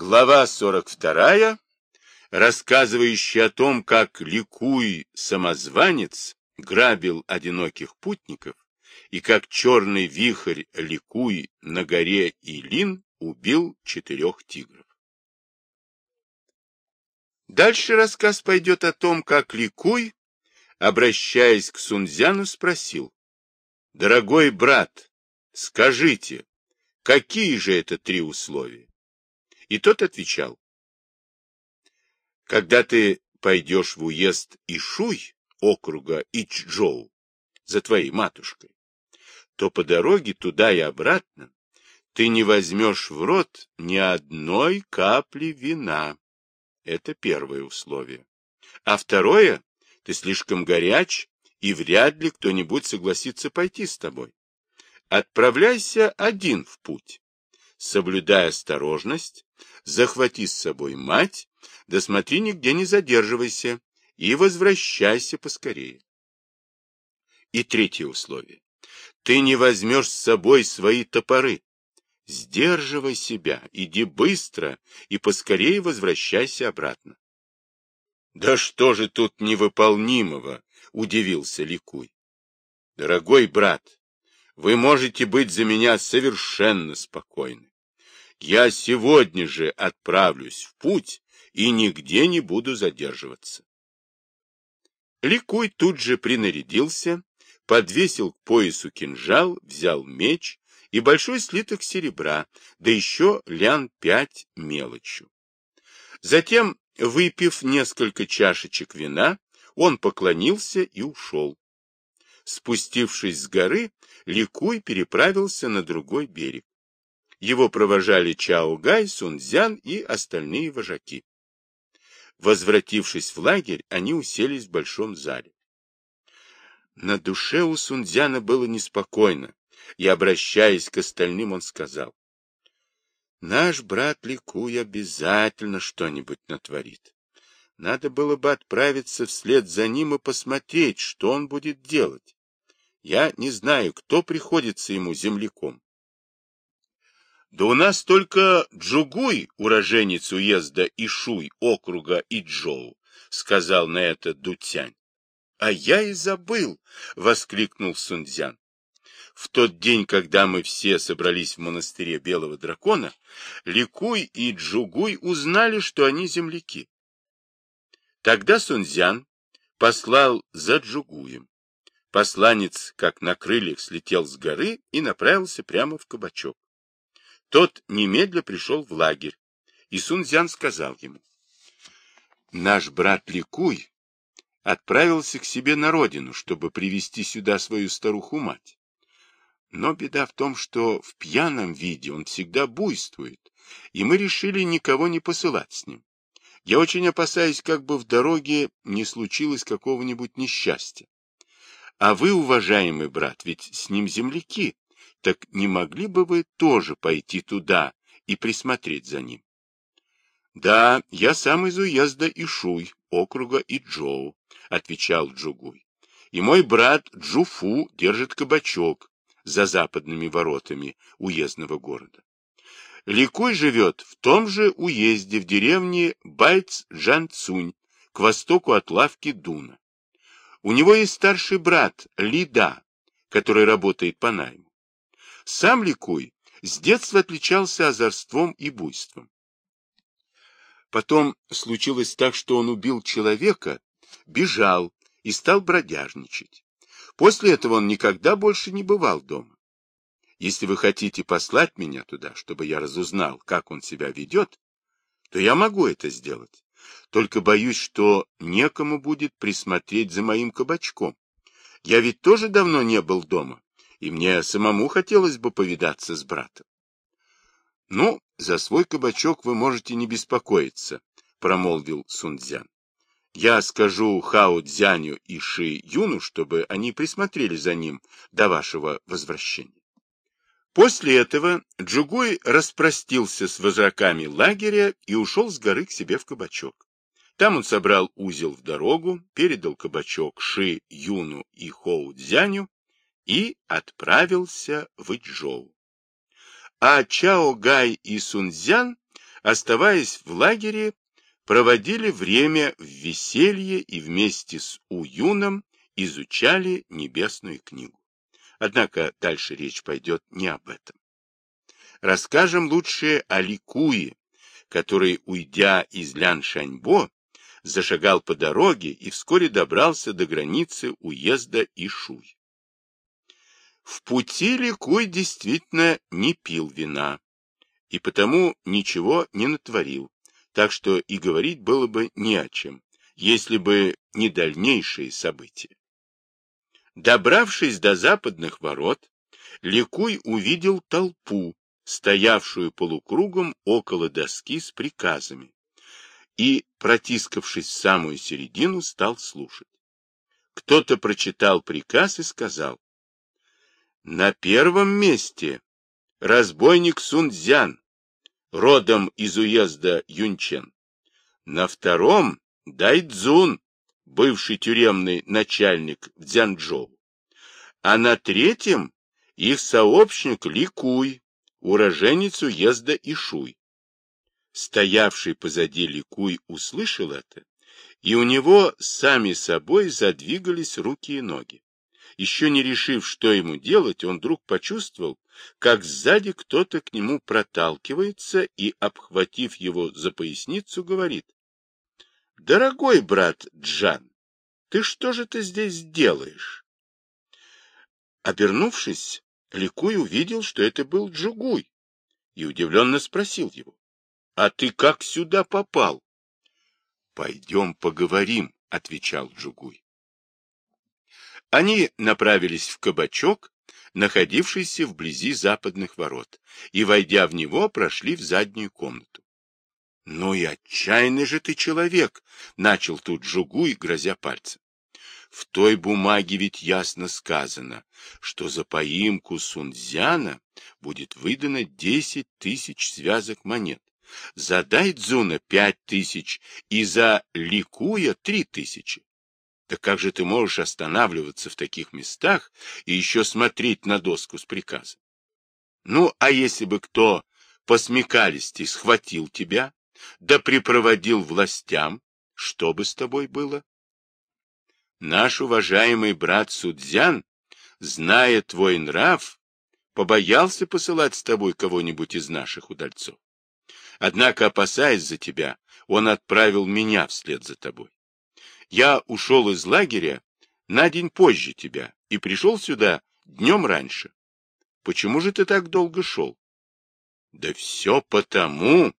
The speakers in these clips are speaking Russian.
Глава 42, рассказывающая о том, как Ликуй самозванец грабил одиноких путников и как черный вихрь Ликуй на горе Илин убил четырех тигров. Дальше рассказ пойдет о том, как Ликуй, обращаясь к Сунцзяну, спросил, «Дорогой брат, скажите, какие же это три условия?» И тот отвечал, «Когда ты пойдешь в уезд Ишуй, округа Ичжоу, за твоей матушкой, то по дороге туда и обратно ты не возьмешь в рот ни одной капли вина. Это первое условие. А второе, ты слишком горяч, и вряд ли кто-нибудь согласится пойти с тобой. Отправляйся один в путь. Соблюдай осторожность, захвати с собой мать, да смотри, нигде не задерживайся, и возвращайся поскорее. И третье условие. Ты не возьмешь с собой свои топоры. Сдерживай себя, иди быстро и поскорее возвращайся обратно. Да что же тут невыполнимого, удивился Ликуй. Дорогой брат, вы можете быть за меня совершенно спокойны. Я сегодня же отправлюсь в путь и нигде не буду задерживаться. Ликуй тут же принарядился, подвесил к поясу кинжал, взял меч и большой слиток серебра, да еще лян пять мелочью. Затем, выпив несколько чашечек вина, он поклонился и ушел. Спустившись с горы, Ликуй переправился на другой берег. Его провожали Чао Гай, Сунцзян и остальные вожаки. Возвратившись в лагерь, они уселись в большом зале. На душе у Сунцзяна было неспокойно и, обращаясь к остальным, он сказал, «Наш брат Ликуй обязательно что-нибудь натворит. Надо было бы отправиться вслед за ним и посмотреть, что он будет делать. Я не знаю, кто приходится ему земляком. Да у нас только Джугуй, уроженец уезда Ишуй, округа Иджоу, сказал на это Дутянь. А я и забыл, воскликнул Сунцзян. В тот день, когда мы все собрались в монастыре Белого Дракона, Ликуй и Джугуй узнали, что они земляки. Тогда Сунцзян послал за Джугуем. Посланец, как на крыльях, слетел с горы и направился прямо в кабачок. Тот немедля пришел в лагерь, и Сунцзян сказал ему, «Наш брат Ликуй отправился к себе на родину, чтобы привести сюда свою старуху-мать. Но беда в том, что в пьяном виде он всегда буйствует, и мы решили никого не посылать с ним. Я очень опасаюсь, как бы в дороге не случилось какого-нибудь несчастья. А вы, уважаемый брат, ведь с ним земляки, так не могли бы вы тоже пойти туда и присмотреть за ним? Да, я сам из уезда Ишуй, округа Иджоу, отвечал Джугуй. И мой брат Джуфу держит кабачок, за западными воротами уездного города. Ликуй живет в том же уезде в деревне Байц-Джан-Цунь, к востоку от лавки Дуна. У него есть старший брат Лида, который работает по найму. Сам Ликуй с детства отличался озорством и буйством. Потом случилось так, что он убил человека, бежал и стал бродяжничать. После этого он никогда больше не бывал дома. Если вы хотите послать меня туда, чтобы я разузнал, как он себя ведет, то я могу это сделать. Только боюсь, что некому будет присмотреть за моим кабачком. Я ведь тоже давно не был дома, и мне самому хотелось бы повидаться с братом. — Ну, за свой кабачок вы можете не беспокоиться, — промолвил Сунцзян. Я скажу Хао Цзяню и Ши Юну, чтобы они присмотрели за ним до вашего возвращения. После этого Джугуй распростился с вожаками лагеря и ушел с горы к себе в кабачок. Там он собрал узел в дорогу, передал кабачок Ши Юну и Хоу Цзяню и отправился в Иджоу. А Чао Гай и Сунцзян оставаясь в лагере, проводили время в веселье и вместе с Уюном изучали небесную книгу. Однако дальше речь пойдет не об этом. Расскажем лучше о Ликуе, который, уйдя из Ляншаньбо, зашагал по дороге и вскоре добрался до границы уезда Ишуй. В пути Ликуй действительно не пил вина, и потому ничего не натворил, так что и говорить было бы не о чем, если бы не дальнейшие события. Добравшись до западных ворот, Ликуй увидел толпу, стоявшую полукругом около доски с приказами, и, протискавшись в самую середину, стал слушать. Кто-то прочитал приказ и сказал, «На первом месте разбойник Сунцзян, родом из уезда Юнчен. На втором — Дайцзун, бывший тюремный начальник в Дзянчжоу. А на третьем — их сообщник Ликуй, уроженец уезда Ишуй. Стоявший позади Ликуй услышал это, и у него сами собой задвигались руки и ноги. Еще не решив, что ему делать, он вдруг почувствовал, как сзади кто-то к нему проталкивается и, обхватив его за поясницу, говорит, «Дорогой брат Джан, ты что же ты здесь делаешь?» Обернувшись, Ликуй увидел, что это был Джугуй, и удивленно спросил его. — А ты как сюда попал? — Пойдем поговорим, — отвечал Джугуй. Они направились в кабачок, находившийся вблизи западных ворот, и, войдя в него, прошли в заднюю комнату. — Ну и отчаянный же ты человек! — начал тут Джугуй, грозя пальцем. В той бумаге ведь ясно сказано, что за поимку Сунцзяна будет выдано десять тысяч связок монет, за Дайдзуна пять тысяч и за Ликуя три тысячи. Так как же ты можешь останавливаться в таких местах и еще смотреть на доску с приказом? Ну, а если бы кто по смекалисти схватил тебя, да припроводил властям, что бы с тобой было? Наш уважаемый брат Судзян, зная твой нрав, побоялся посылать с тобой кого-нибудь из наших удальцов. Однако, опасаясь за тебя, он отправил меня вслед за тобой. Я ушел из лагеря на день позже тебя и пришел сюда днем раньше. Почему же ты так долго шел? Да все потому,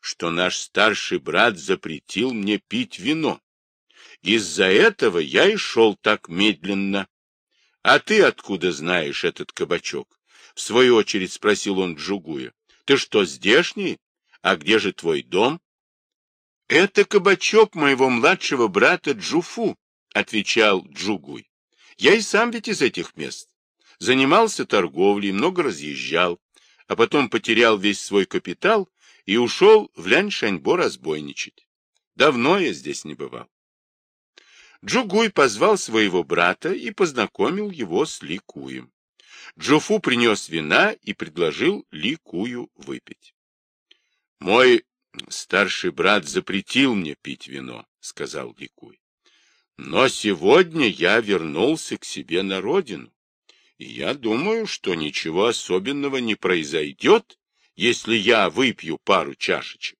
что наш старший брат запретил мне пить вино. Из-за этого я и шел так медленно. — А ты откуда знаешь этот кабачок? — в свою очередь спросил он Джугуя. — Ты что, здешний? А где же твой дом? — Это кабачок моего младшего брата Джуфу, — отвечал Джугуй. — Я и сам ведь из этих мест. Занимался торговлей, много разъезжал, а потом потерял весь свой капитал и ушел в Ляньшаньбо разбойничать. Давно я здесь не бывал. Джугуй позвал своего брата и познакомил его с Ликуем. Джуфу принес вина и предложил Ликую выпить. — Мой старший брат запретил мне пить вино, — сказал Ликуй. — Но сегодня я вернулся к себе на родину, и я думаю, что ничего особенного не произойдет, если я выпью пару чашечек.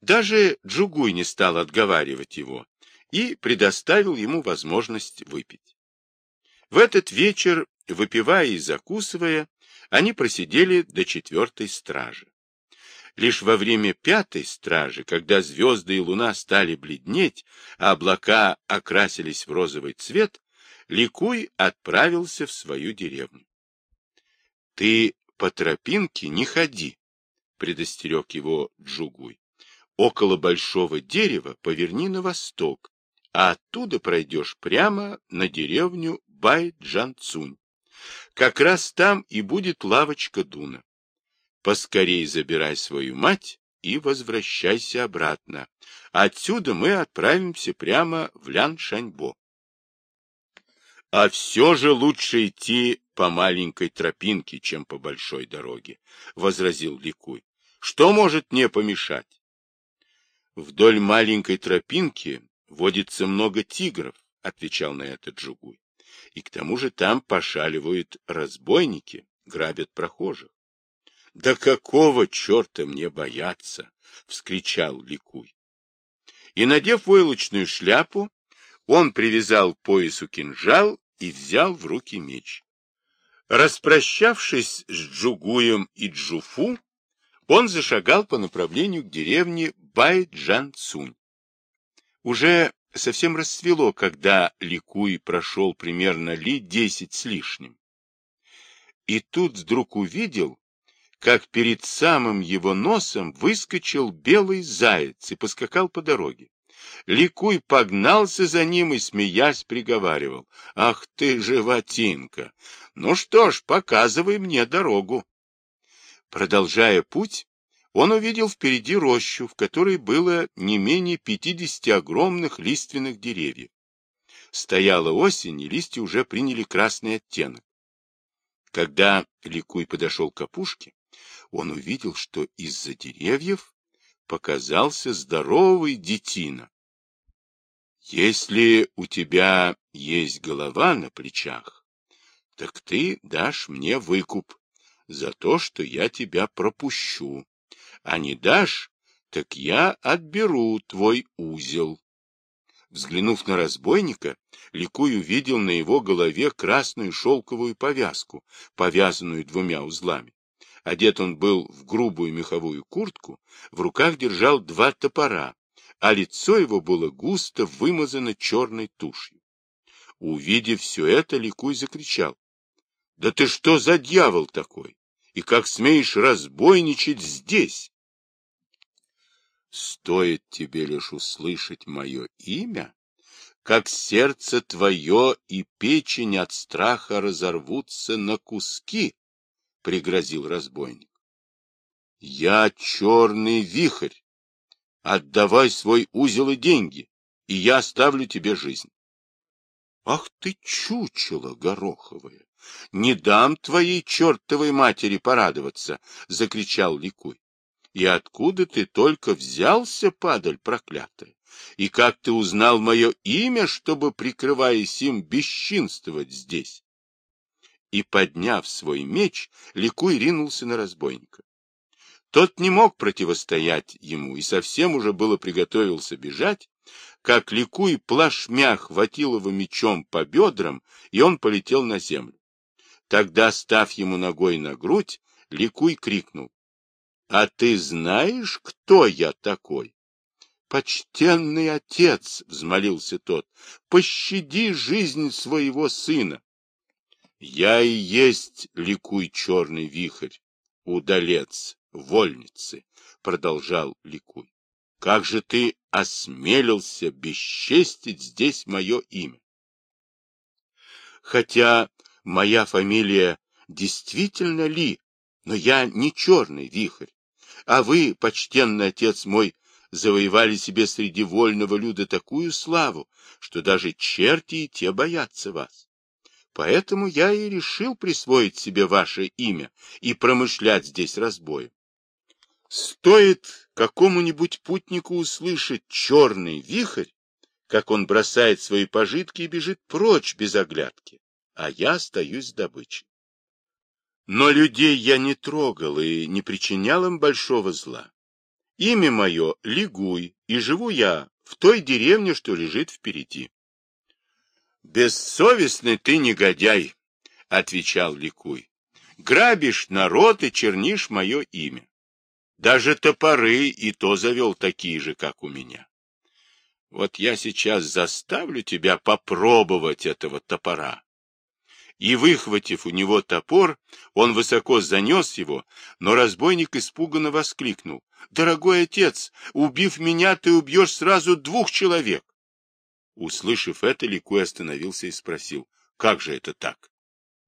Даже Джугуй не стал отговаривать его, и предоставил ему возможность выпить. В этот вечер, выпивая и закусывая, они просидели до четвертой стражи. Лишь во время пятой стражи, когда звезды и луна стали бледнеть, а облака окрасились в розовый цвет, Ликуй отправился в свою деревню. — Ты по тропинке не ходи, — предостерег его Джугуй. — Около большого дерева поверни на восток, а оттуда пройдешь прямо на деревню Бай-Джан-Цунь. Как раз там и будет лавочка Дуна. Поскорей забирай свою мать и возвращайся обратно. Отсюда мы отправимся прямо в Лян-Шаньбо. А все же лучше идти по маленькой тропинке, чем по большой дороге, — возразил Ликуй. Что может мне помешать? Вдоль маленькой тропинки водится много тигров, отвечал на это Джугуй. И к тому же там пошаливают разбойники, грабят прохожих. Да какого черта мне бояться? вскричал Ликуй. И, надев войлочную шляпу, он привязал к поясу кинжал и взял в руки меч. Распрощавшись с Джугуем и Джуфу, он зашагал по направлению к деревне Байджан-Цунь. Уже совсем расцвело, когда Ликуй прошел примерно ли десять с лишним. И тут вдруг увидел, как перед самым его носом выскочил белый заяц и поскакал по дороге. Ликуй погнался за ним и, смеясь, приговаривал. — Ах ты, животинка! Ну что ж, показывай мне дорогу. Продолжая путь, он увидел впереди рощу, в которой было не менее пятидесяти огромных лиственных деревьев. Стояла осень, и листья уже приняли красный оттенок. Когда Ликуй подошел к опушке, он увидел, что из-за деревьев показался здоровый детина. Если у тебя есть голова на плечах, так ты дашь мне выкуп за то, что я тебя пропущу. А не дашь, так я отберу твой узел. Взглянув на разбойника, Ликуй увидел на его голове красную шелковую повязку, повязанную двумя узлами. Одет он был в грубую меховую куртку, в руках держал два топора, а лицо его было густо вымазано черной тушью. Увидев все это, Ликуй закричал. — Да ты что за дьявол такой? И как смеешь разбойничать здесь? Стоит тебе лишь услышать мое имя, как сердце твое и печень от страха разорвутся на куски, — пригрозил разбойник. — Я черный вихрь. Отдавай свой узел и деньги, и я оставлю тебе жизнь. — Ах ты, чучело гороховое! Не дам твоей чертовой матери порадоваться! — закричал Ликуй. И откуда ты только взялся, падаль проклятая? И как ты узнал мое имя, чтобы, прикрываясь им, бесчинствовать здесь? И, подняв свой меч, Ликуй ринулся на разбойника. Тот не мог противостоять ему и совсем уже было приготовился бежать, как Ликуй плашмя хватил его мечом по бедрам, и он полетел на землю. Тогда, став ему ногой на грудь, Ликуй крикнул. А ты знаешь, кто я такой? Почтенный отец, взмолился тот, пощади жизнь своего сына. Я и есть ликуй черный вихрь, удалец, вольницы, продолжал ликуй. Как же ты осмелился бесчестить здесь мое имя? Хотя моя фамилия действительно Ли, но я не черный вихрь. А вы, почтенный отец мой, завоевали себе среди вольного люда такую славу, что даже черти и те боятся вас. Поэтому я и решил присвоить себе ваше имя и промышлять здесь разбоем. Стоит какому-нибудь путнику услышать черный вихрь, как он бросает свои пожитки и бежит прочь без оглядки, а я остаюсь добычей. Но людей я не трогал и не причинял им большого зла. Имя мое — Лигуй, и живу я в той деревне, что лежит впереди. — Бессовестный ты негодяй, — отвечал Ликуй. — Грабишь народ и чернишь мое имя. Даже топоры и то завел такие же, как у меня. Вот я сейчас заставлю тебя попробовать этого топора и, выхватив у него топор, он высоко занес его, но разбойник испуганно воскликнул. — Дорогой отец, убив меня, ты убьешь сразу двух человек. Услышав это, Ликуй остановился и спросил, — Как же это так?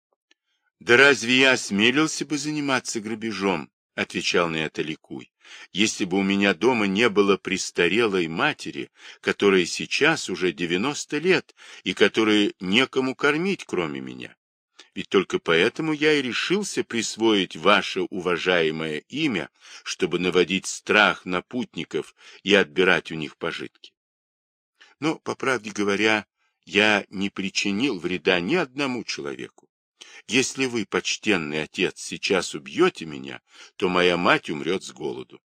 — Да разве я осмелился бы заниматься грабежом? — отвечал на это Ликуй. — Если бы у меня дома не было престарелой матери, которая сейчас уже девяносто лет и которой некому кормить, кроме меня. Ведь только поэтому я и решился присвоить ваше уважаемое имя, чтобы наводить страх на путников и отбирать у них пожитки. Но, по правде говоря, я не причинил вреда ни одному человеку. Если вы, почтенный отец, сейчас убьете меня, то моя мать умрет с голоду.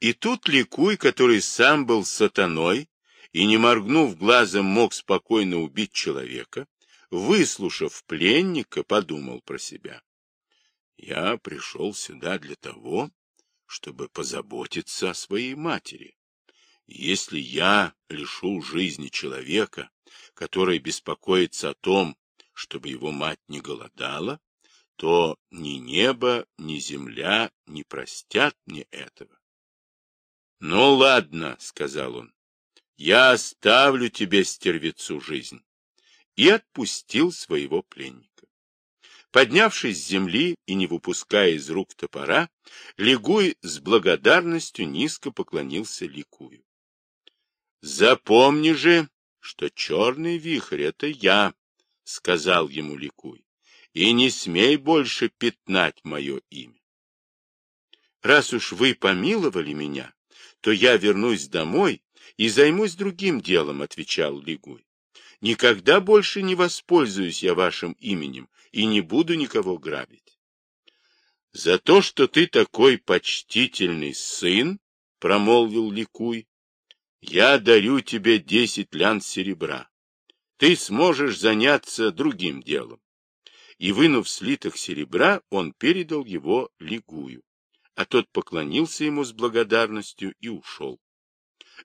И тут Ликуй, который сам был сатаной и, не моргнув глазом, мог спокойно убить человека, выслушав пленника, подумал про себя. Я пришел сюда для того, чтобы позаботиться о своей матери. Если я лишу жизни человека, который беспокоится о том, чтобы его мать не голодала, то ни небо, ни земля не простят мне этого. — Ну, ладно, — сказал он, — я оставлю тебе, стервецу, жизнь. И отпустил своего пленника. Поднявшись с земли и не выпуская из рук топора, Лигуй с благодарностью низко поклонился Ликую. — Запомни же, что черный вихрь — это я, — сказал ему Ликуй, — и не смей больше пятнать мое имя. Раз уж вы помиловали меня, то я вернусь домой и займусь другим делом, — отвечал Лигуй. Никогда больше не воспользуюсь я вашим именем и не буду никого грабить. За то, что ты такой почтительный сын, — промолвил Ликуй, — я дарю тебе десять лян серебра. Ты сможешь заняться другим делом. И, вынув слиток серебра, он передал его Лигую а тот поклонился ему с благодарностью и ушел.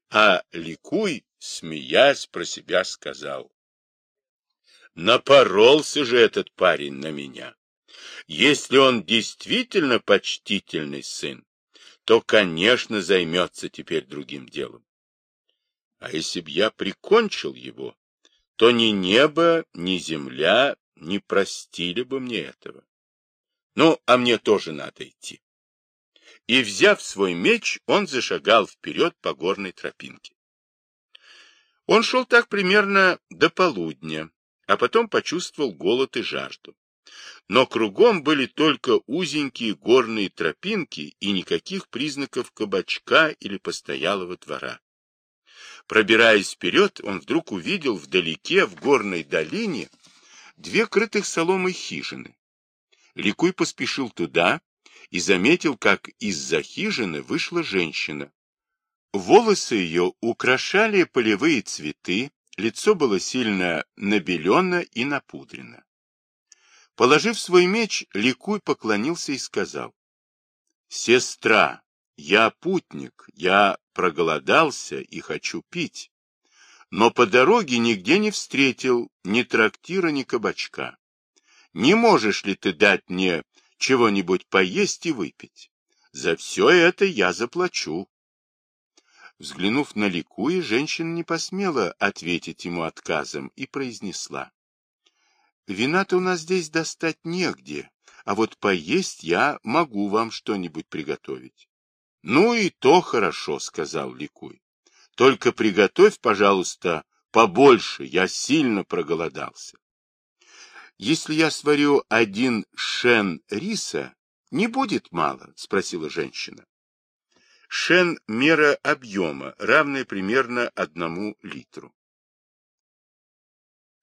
А Ликуй, смеясь про себя, сказал, «Напоролся же этот парень на меня. Если он действительно почтительный сын, то, конечно, займется теперь другим делом. А если б я прикончил его, то ни небо, ни земля не простили бы мне этого. Ну, а мне тоже надо идти и, взяв свой меч, он зашагал вперед по горной тропинке. Он шел так примерно до полудня, а потом почувствовал голод и жажду. Но кругом были только узенькие горные тропинки и никаких признаков кабачка или постоялого двора. Пробираясь вперед, он вдруг увидел вдалеке, в горной долине, две крытых соломой хижины. Ликуй поспешил туда и заметил, как из-за хижины вышла женщина. Волосы ее украшали полевые цветы, лицо было сильно набелено и напудрено. Положив свой меч, Ликуй поклонился и сказал, «Сестра, я путник, я проголодался и хочу пить, но по дороге нигде не встретил ни трактира, ни кабачка. Не можешь ли ты дать мне чего-нибудь поесть и выпить. За все это я заплачу. Взглянув на Ликуя, женщина не посмела ответить ему отказом и произнесла. Вина-то у нас здесь достать негде, а вот поесть я могу вам что-нибудь приготовить. Ну и то хорошо, сказал Ликуй. Только приготовь, пожалуйста, побольше, я сильно проголодался. Если я сварю один шен риса, не будет мало? — спросила женщина. Шен — мера объема, равная примерно одному литру.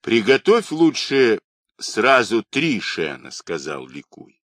Приготовь лучше сразу три шена, — сказал Ликуй.